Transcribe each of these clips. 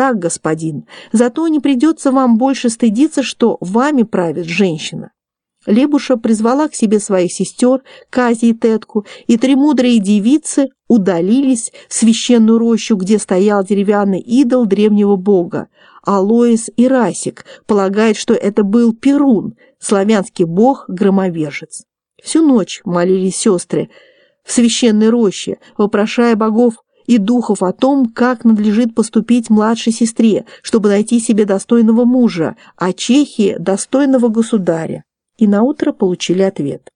так, господин, зато не придется вам больше стыдиться, что вами правит женщина. Лебуша призвала к себе своих сестер, Кази и Тетку, и три мудрые девицы удалились в священную рощу, где стоял деревянный идол древнего бога. Алоис и Расик полагают, что это был Перун, славянский бог-громовержец. Всю ночь молились сестры в священной роще, вопрошая богов и духов о том, как надлежит поступить младшей сестре, чтобы найти себе достойного мужа, а Чехии – достойного государя и наутро получили ответ.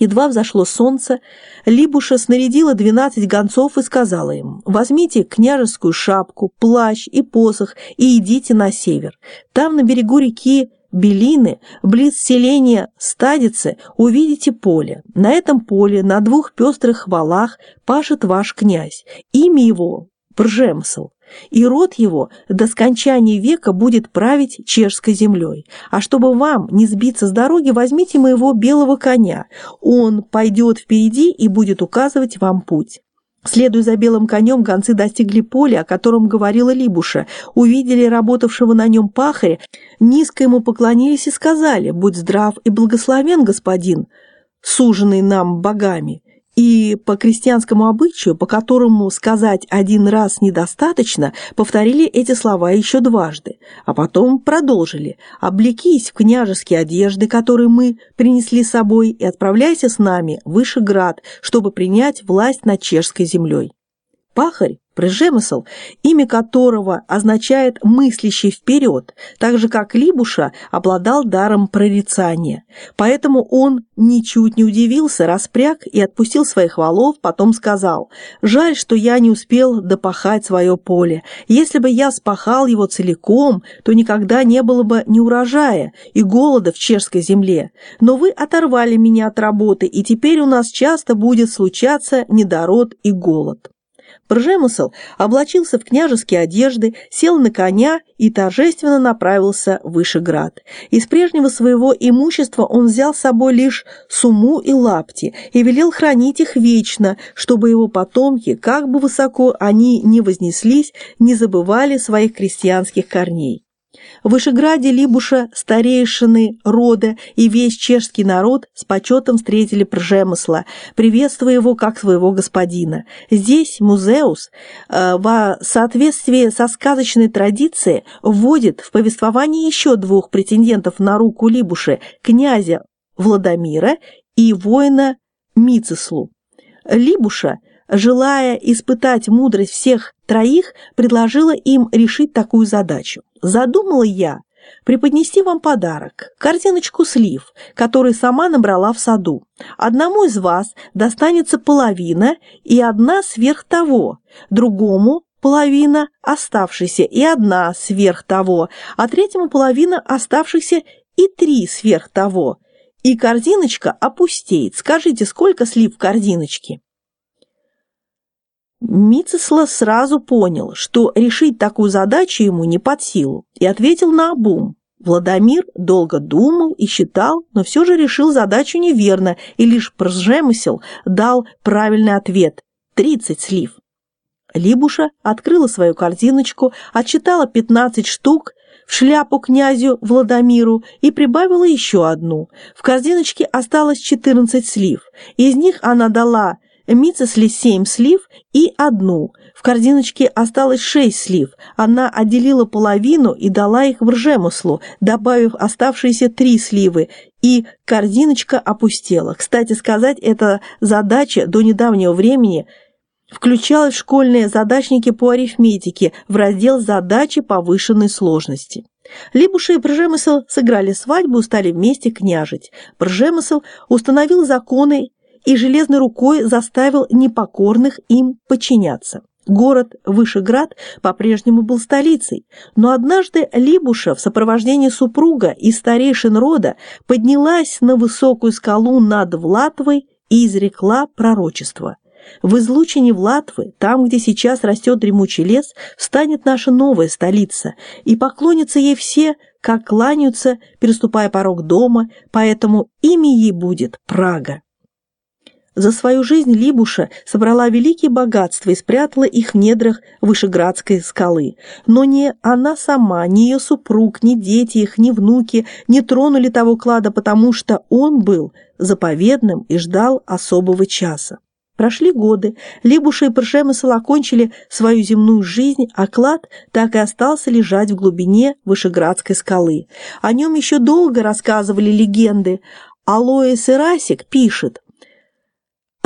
Едва взошло солнце, Либуша снарядила двенадцать гонцов и сказала им, «Возьмите княжескую шапку, плащ и посох и идите на север. Там, на берегу реки Белины, близ селения Стадицы, увидите поле. На этом поле на двух пестрых валах пашет ваш князь. Имя его – Бржемсл и род его до скончания века будет править чешской землей. А чтобы вам не сбиться с дороги, возьмите моего белого коня. Он пойдет впереди и будет указывать вам путь». Следуя за белым конем, гонцы достигли поля, о котором говорила Либуша, увидели работавшего на нем пахаря, низко ему поклонились и сказали «Будь здрав и благословен, господин, суженный нам богами». И по крестьянскому обычаю, по которому сказать один раз недостаточно, повторили эти слова еще дважды, а потом продолжили «Облекись в княжеские одежды, которые мы принесли с собой, и отправляйся с нами в Вышеград, чтобы принять власть над чешской землей». Пахарь Прижемысл, имя которого означает «мыслящий вперед», так же как Либуша обладал даром прорицания. Поэтому он ничуть не удивился, распряг и отпустил своих валов, потом сказал «Жаль, что я не успел допахать свое поле. Если бы я спахал его целиком, то никогда не было бы ни урожая и голода в чешской земле. Но вы оторвали меня от работы, и теперь у нас часто будет случаться недород и голод». Пржемысл облачился в княжеские одежды, сел на коня и торжественно направился в Вышеград. Из прежнего своего имущества он взял с собой лишь суму и лапти и велел хранить их вечно, чтобы его потомки, как бы высоко они ни вознеслись, не забывали своих крестьянских корней. В Вышеграде Либуша, старейшины рода и весь чешский народ с почетом встретили Пржемысла, приветствуя его как своего господина. Здесь Музеус э, в соответствии со сказочной традицией вводит в повествование еще двух претендентов на руку Либуши, князя Владимира и воина Мицеслу. Либуша – желая испытать мудрость всех троих, предложила им решить такую задачу. Задумала я преподнести вам подарок, корзиночку слив, который сама набрала в саду. Одному из вас достанется половина и одна сверх того, другому половина оставшейся и одна сверх того, а третьему половина оставшихся и три сверх того. И корзиночка опустеет. Скажите, сколько слив в корзиночке? Мицесла сразу понял, что решить такую задачу ему не под силу, и ответил на обум. Владимир долго думал и считал, но все же решил задачу неверно и лишь пржемысел дал правильный ответ – 30 слив. Либуша открыла свою корзиночку, отчитала 15 штук в шляпу князю Владимиру и прибавила еще одну. В корзиночке осталось 14 слив. Из них она дала Мицесли семь слив и одну. В корзиночке осталось шесть слив. Она отделила половину и дала их в ржемуслу, добавив оставшиеся три сливы, и корзиночка опустела. Кстати сказать, эта задача до недавнего времени включалась в школьные задачники по арифметике в раздел «Задачи повышенной сложности». Либуша и Пржемысл сыграли свадьбу и стали вместе княжить. Пржемысл установил законы и железной рукой заставил непокорных им подчиняться. Город Вышеград по-прежнему был столицей, но однажды Либуша в сопровождении супруга и старейшин рода поднялась на высокую скалу над Влатвой и изрекла пророчество. В излучине Влатвы, там, где сейчас растет дремучий лес, станет наша новая столица, и поклонятся ей все, как кланяются, переступая порог дома, поэтому имя ей будет Прага. За свою жизнь Либуша собрала великие богатства и спрятала их в недрах Вышеградской скалы. Но ни она сама, ни ее супруг, ни дети их, ни внуки не тронули того клада, потому что он был заповедным и ждал особого часа. Прошли годы, Либуша и Пржемысл окончили свою земную жизнь, а клад так и остался лежать в глубине Вышеградской скалы. О нем еще долго рассказывали легенды. Алоис Ирасик пишет,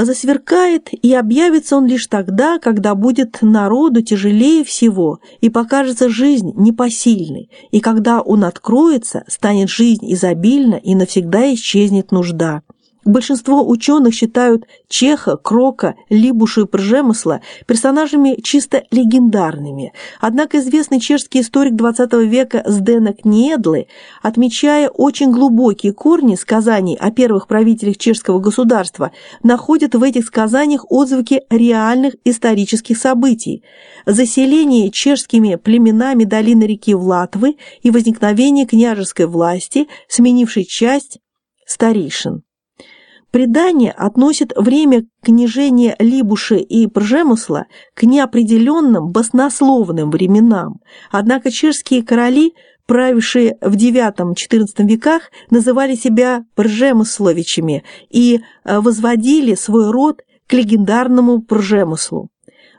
Засверкает, и объявится он лишь тогда, когда будет народу тяжелее всего, и покажется жизнь непосильной, и когда он откроется, станет жизнь изобильна, и навсегда исчезнет нужда. Большинство ученых считают Чеха, Крока, Либушу и Пржемысла персонажами чисто легендарными. Однако известный чешский историк XX века Сденок Недлы, отмечая очень глубокие корни сказаний о первых правителях чешского государства, находит в этих сказаниях отзвуки реальных исторических событий. Заселение чешскими племенами долины реки Влатвы и возникновение княжеской власти, сменившей часть старейшин. Предание относит время княжения Либуши и Пржемысла к неопределенным баснословным временам, однако чешские короли, правившие в IX-XIV веках, называли себя Пржемысловичами и э, возводили свой род к легендарному Пржемыслу.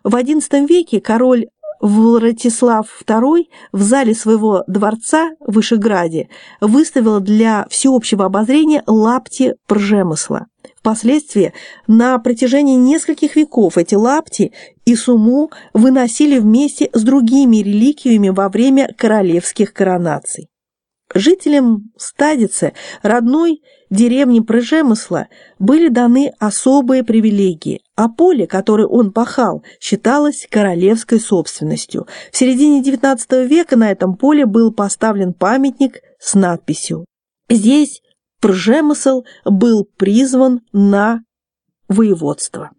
В XI веке король Владислав II в зале своего дворца в Вышеграде выставил для всеобщего обозрения лапти пржемысла. Впоследствии на протяжении нескольких веков эти лапти и суму выносили вместе с другими реликвиями во время королевских коронаций. Жителям Стадицы, родной деревни Прыжемысла, были даны особые привилегии, а поле, которое он пахал, считалось королевской собственностью. В середине XIX века на этом поле был поставлен памятник с надписью «Здесь Пржемысл был призван на воеводство».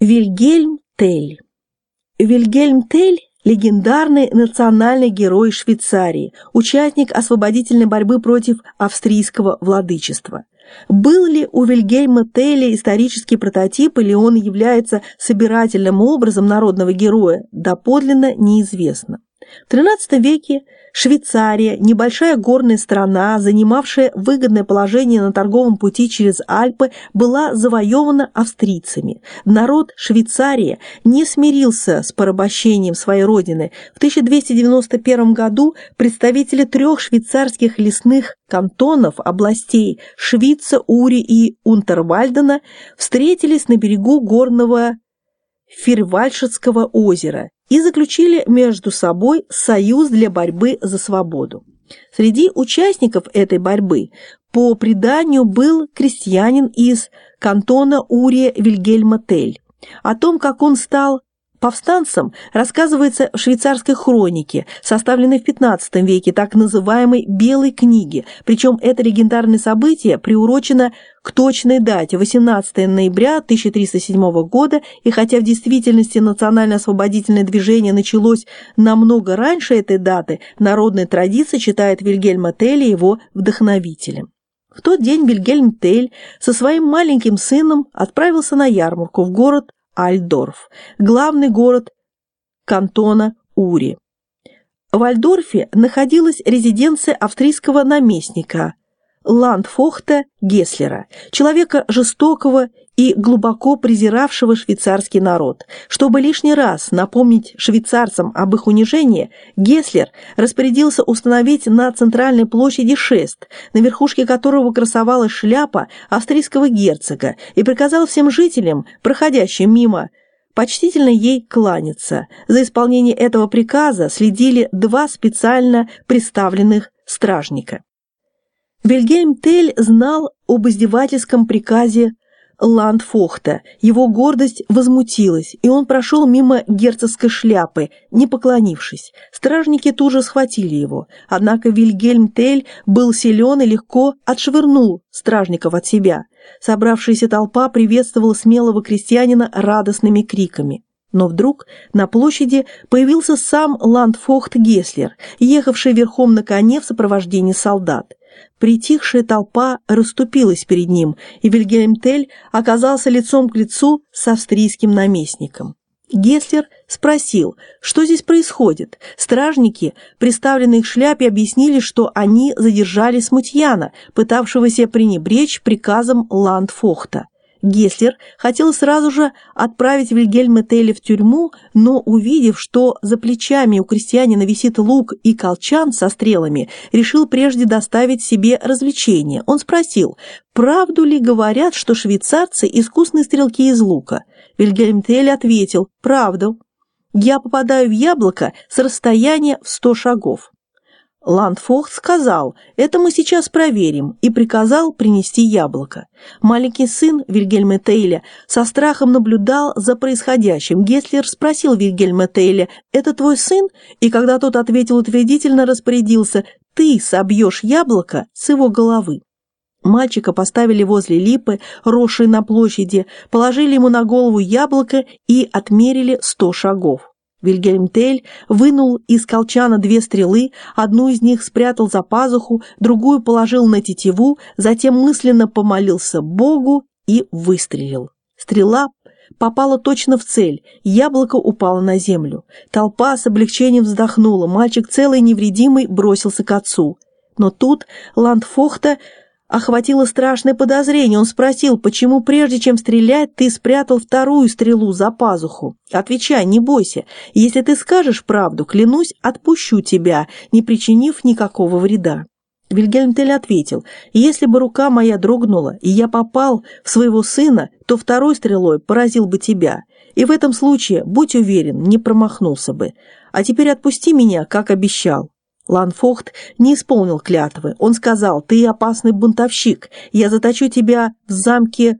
Вильгельм Тель Вильгельм Тель легендарный национальный герой Швейцарии, участник освободительной борьбы против австрийского владычества. Был ли у Вильгельма Телли исторический прототип или он является собирательным образом народного героя, доподлинно неизвестно. В XIII веке Швейцария, небольшая горная страна, занимавшая выгодное положение на торговом пути через Альпы, была завоевана австрийцами. Народ Швейцарии не смирился с порабощением своей родины. В 1291 году представители трех швейцарских лесных кантонов областей Швица, Ури и Унтервальдена встретились на берегу горного Фирвальшетского озера и заключили между собой союз для борьбы за свободу. Среди участников этой борьбы по преданию был крестьянин из кантона Урия Вильгельма Тель. О том, как он стал Повстанцам рассказывается в швейцарской хронике, составленной в XV веке, так называемой «Белой книге», причем это легендарное событие приурочено к точной дате 18 ноября 1307 года, и хотя в действительности национально-освободительное движение началось намного раньше этой даты, народная традиция считает Вильгельма Телли его вдохновителем. В тот день Вильгельм Тель со своим маленьким сыном отправился на ярмарку в город Альдорф, главный город кантона Ури. В Альдорфе находилась резиденция австрийского наместника Ландфохта Геслера, человека жестокого и глубоко презиравшего швейцарский народ. Чтобы лишний раз напомнить швейцарцам об их унижении, Геслер распорядился установить на центральной площади шест, на верхушке которого красовалась шляпа австрийского герцога, и приказал всем жителям, проходящим мимо, почтительно ей кланяться. За исполнение этого приказа следили два специально представленных стражника. Вильгельм Тель знал об издевательском приказе Ландфохта. Его гордость возмутилась, и он прошел мимо герцогской шляпы, не поклонившись. Стражники тут же схватили его. Однако Вильгельм Тель был силен и легко отшвырнул стражников от себя. Собравшаяся толпа приветствовала смелого крестьянина радостными криками. Но вдруг на площади появился сам Ландфохт Геслер, ехавший верхом на коне в сопровождении солдат. Притихшая толпа расступилась перед ним, и Вильгельм Тель оказался лицом к лицу с австрийским наместником. Гесслер спросил, что здесь происходит. Стражники, приставленные к шляпе, объяснили, что они задержали смутьяна, пытавшегося пренебречь приказом Ландфохта. Геслер хотел сразу же отправить Вильгельма Телли в тюрьму, но, увидев, что за плечами у крестьянина висит лук и колчан со стрелами, решил прежде доставить себе развлечение. Он спросил, правду ли говорят, что швейцарцы – искусные стрелки из лука? Вильгельм Телли ответил, правду. Я попадаю в яблоко с расстояния в сто шагов. Ландфохт сказал, это мы сейчас проверим, и приказал принести яблоко. Маленький сын Вильгельма Тейля со страхом наблюдал за происходящим. Гесслер спросил Вильгельма Тейля, это твой сын? И когда тот ответил утвердительно, распорядился, ты собьешь яблоко с его головы. Мальчика поставили возле липы, росшей на площади, положили ему на голову яблоко и отмерили сто шагов. Вильгельм Тель вынул из колчана две стрелы, одну из них спрятал за пазуху, другую положил на тетиву, затем мысленно помолился Богу и выстрелил. Стрела попала точно в цель, яблоко упало на землю. Толпа с облегчением вздохнула, мальчик целый невредимый бросился к отцу. Но тут Ландфохта охватило страшное подозрение. Он спросил, почему прежде чем стрелять, ты спрятал вторую стрелу за пазуху? Отвечай, не бойся. Если ты скажешь правду, клянусь, отпущу тебя, не причинив никакого вреда. Вильгельм Тель ответил, если бы рука моя дрогнула, и я попал в своего сына, то второй стрелой поразил бы тебя. И в этом случае, будь уверен, не промахнулся бы. А теперь отпусти меня, как обещал. Ланфохт не исполнил клятвы. Он сказал, ты опасный бунтовщик, я заточу тебя в замке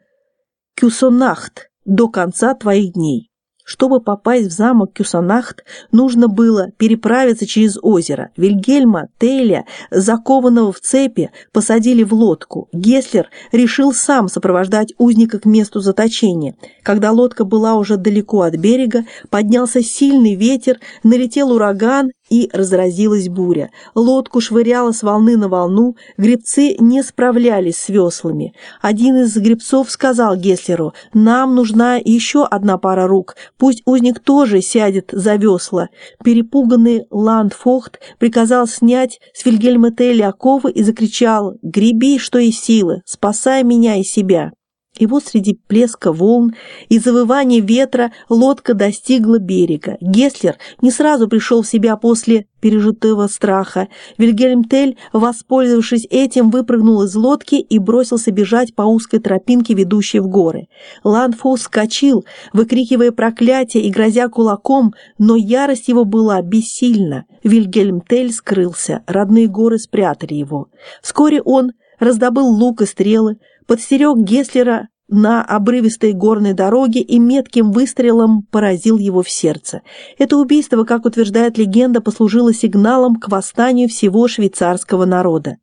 Кюсонахт до конца твоих дней. Чтобы попасть в замок Кюсанахт, нужно было переправиться через озеро. Вильгельма Теля, закованного в цепи, посадили в лодку. Геслер решил сам сопровождать узника к месту заточения. Когда лодка была уже далеко от берега, поднялся сильный ветер, налетел ураган и разразилась буря. Лодку швыряло с волны на волну, гребцы не справлялись с веслами. Один из гребцов сказал Геслеру, «Нам нужна еще одна пара рук, пусть узник тоже сядет за весла». Перепуганный Ландфохт приказал снять с Вильгельма Телли оковы и закричал, «Греби, что есть силы, спасай меня и себя». И вот среди плеска волн и завывания ветра лодка достигла берега. Геслер не сразу пришел в себя после пережитого страха. Вильгельм Тель, воспользовавшись этим, выпрыгнул из лодки и бросился бежать по узкой тропинке, ведущей в горы. Ланфоус вскочил, выкрикивая проклятие и грозя кулаком, но ярость его была бессильна. Вильгельм Тель скрылся, родные горы спрятали его. Вскоре он раздобыл лук и стрелы, подстерег Геслера на обрывистой горной дороге и метким выстрелом поразил его в сердце. Это убийство, как утверждает легенда, послужило сигналом к восстанию всего швейцарского народа.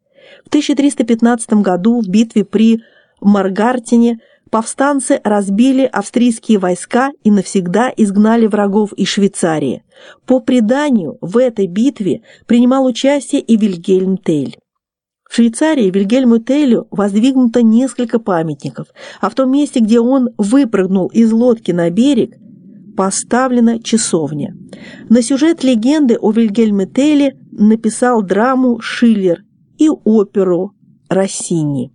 В 1315 году в битве при Маргартине повстанцы разбили австрийские войска и навсегда изгнали врагов из Швейцарии. По преданию, в этой битве принимал участие и Вильгельм Тель. В Швейцарии Вильгельму Тейлю воздвигнуто несколько памятников, а в том месте, где он выпрыгнул из лодки на берег, поставлена часовня. На сюжет легенды о Вильгельме Тейле написал драму Шиллер и оперу Россини.